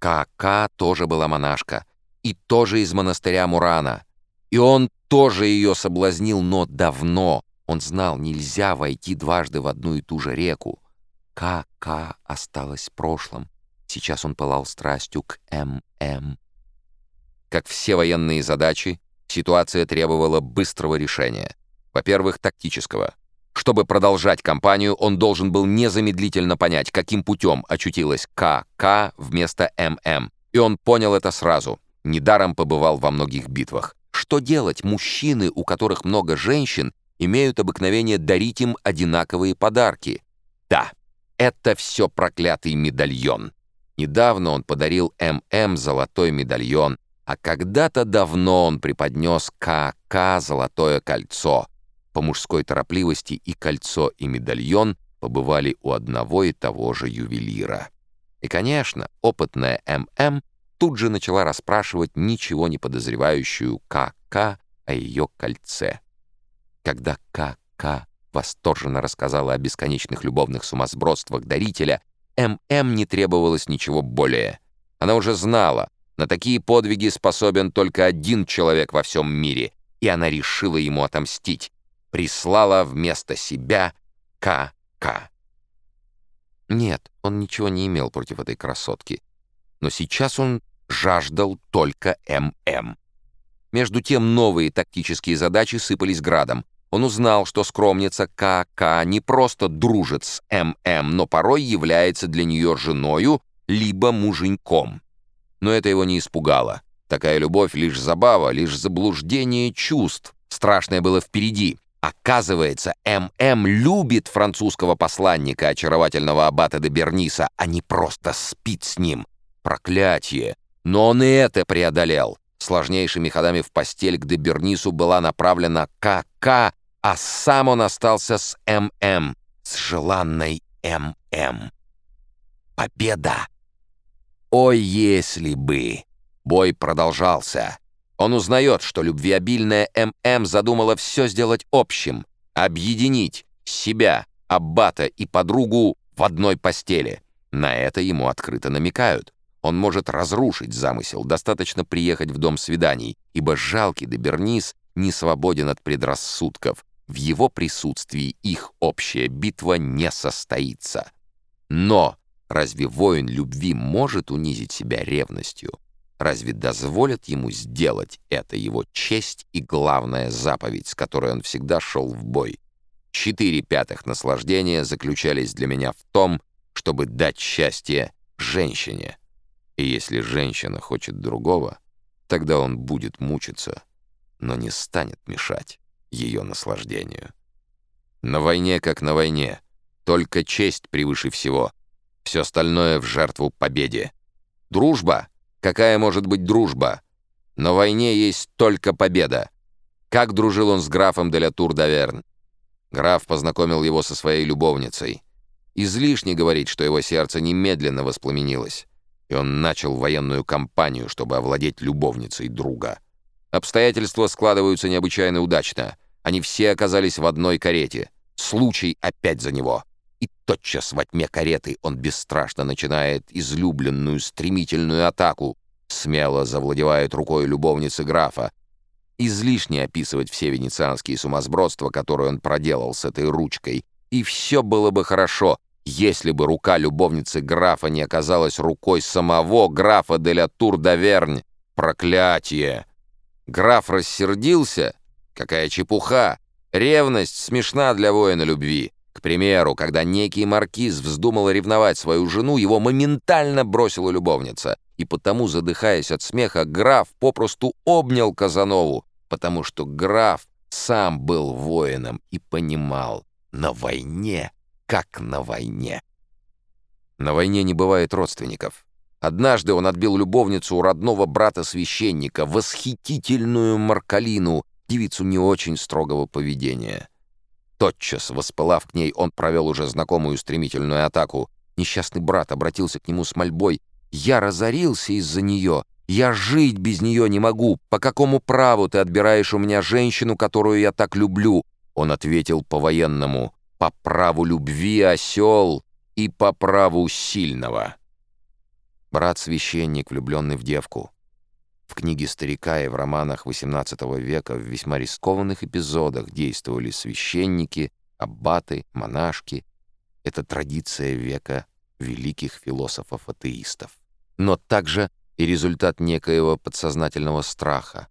Ка-Ка тоже была монашка, и тоже из монастыря Мурана. И он тоже ее соблазнил, но давно. Он знал, нельзя войти дважды в одну и ту же реку. Ка-Ка осталась в прошлом. Сейчас он пылал страстью к М.М. Как все военные задачи, ситуация требовала быстрого решения. Во-первых, тактического. Чтобы продолжать кампанию, он должен был незамедлительно понять, каким путем очутилась КК вместо ММ. И он понял это сразу. Недаром побывал во многих битвах. Что делать? Мужчины, у которых много женщин, имеют обыкновение дарить им одинаковые подарки. Да, это все проклятый медальон. Недавно он подарил ММ золотой медальон, а когда-то давно он преподнес КК золотое кольцо — по мужской торопливости и кольцо, и медальон побывали у одного и того же ювелира. И, конечно, опытная ММ тут же начала расспрашивать ничего не подозревающую КК о ее кольце. Когда КК восторженно рассказала о бесконечных любовных сумасбродствах дарителя, ММ не требовалось ничего более. Она уже знала, на такие подвиги способен только один человек во всем мире, и она решила ему отомстить прислала вместо себя К.К. Нет, он ничего не имел против этой красотки. Но сейчас он жаждал только ММ. Между тем новые тактические задачи сыпались градом. Он узнал, что скромница КК не просто дружит с ММ, но порой является для нее женою либо муженьком. Но это его не испугало. Такая любовь — лишь забава, лишь заблуждение чувств. Страшное было впереди. Оказывается, М.М. любит французского посланника, очаровательного аббата де Берниса, а не просто спит с ним. Проклятие! Но он и это преодолел. Сложнейшими ходами в постель к де Бернису была направлена К.К., а сам он остался с М.М., с желанной М.М. Победа! Ой, если бы! Бой продолжался. Он узнает, что любвеобильная ММ задумала все сделать общим, объединить себя, аббата и подругу в одной постели. На это ему открыто намекают. Он может разрушить замысел, достаточно приехать в дом свиданий, ибо жалкий Дебернис не свободен от предрассудков. В его присутствии их общая битва не состоится. Но разве воин любви может унизить себя ревностью? Разве дозволят ему сделать это его честь и главная заповедь, с которой он всегда шел в бой? Четыре пятых наслаждения заключались для меня в том, чтобы дать счастье женщине. И если женщина хочет другого, тогда он будет мучиться, но не станет мешать ее наслаждению. На войне, как на войне, только честь превыше всего, все остальное в жертву победе. Дружба — Какая может быть дружба? На войне есть только победа. Как дружил он с графом де ля Тур-Даверн? Граф познакомил его со своей любовницей. Излишне говорить, что его сердце немедленно воспламенилось, и он начал военную кампанию, чтобы овладеть любовницей друга. Обстоятельства складываются необычайно удачно. Они все оказались в одной карете. Случай опять за него тотчас во тьме кареты он бесстрашно начинает излюбленную стремительную атаку, смело завладевает рукой любовницы графа. Излишне описывать все венецианские сумасбродства, которые он проделал с этой ручкой, и все было бы хорошо, если бы рука любовницы графа не оказалась рукой самого графа де ля Тур-Давернь. Проклятие! Граф рассердился? Какая чепуха! Ревность смешна для воина любви. К примеру, когда некий маркиз вздумал ревновать свою жену, его моментально бросила любовница, и потому, задыхаясь от смеха, граф попросту обнял Казанову, потому что граф сам был воином и понимал, на войне, как на войне. На войне не бывает родственников. Однажды он отбил любовницу у родного брата-священника, восхитительную Маркалину, девицу не очень строгого поведения. Тотчас, воспылав к ней, он провел уже знакомую стремительную атаку. Несчастный брат обратился к нему с мольбой. «Я разорился из-за нее. Я жить без нее не могу. По какому праву ты отбираешь у меня женщину, которую я так люблю?» Он ответил по-военному. «По праву любви, осел, и по праву сильного». Брат-священник, влюбленный в девку. В книге старика и в романах XVIII века в весьма рискованных эпизодах действовали священники, аббаты, монашки. Это традиция века великих философов-атеистов. Но также и результат некоего подсознательного страха.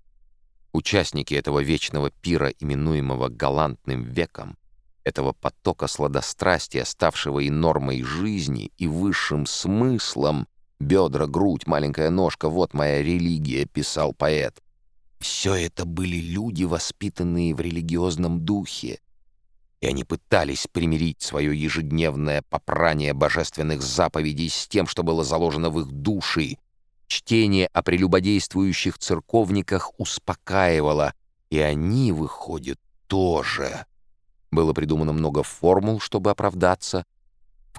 Участники этого вечного пира, именуемого галантным веком, этого потока сладострастия, ставшего и нормой жизни, и высшим смыслом, бедра, грудь, маленькая ножка — вот моя религия, писал поэт. Все это были люди, воспитанные в религиозном духе, и они пытались примирить свое ежедневное попрание божественных заповедей с тем, что было заложено в их души. Чтение о прелюбодействующих церковниках успокаивало, и они, выходят тоже. Было придумано много формул, чтобы оправдаться.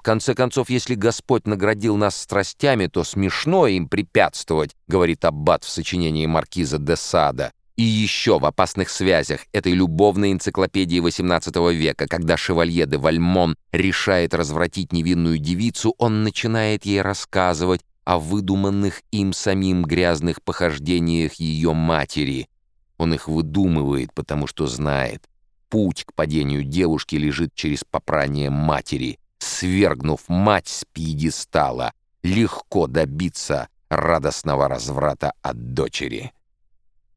В конце концов, если Господь наградил нас страстями, то смешно им препятствовать, говорит Аббат в сочинении маркиза де Сада. И еще в «Опасных связях» этой любовной энциклопедии XVIII века, когда шевалье де Вальмон решает развратить невинную девицу, он начинает ей рассказывать о выдуманных им самим грязных похождениях ее матери. Он их выдумывает, потому что знает, Путь к падению девушки лежит через попрание матери. Свергнув мать с пьедестала, легко добиться радостного разврата от дочери.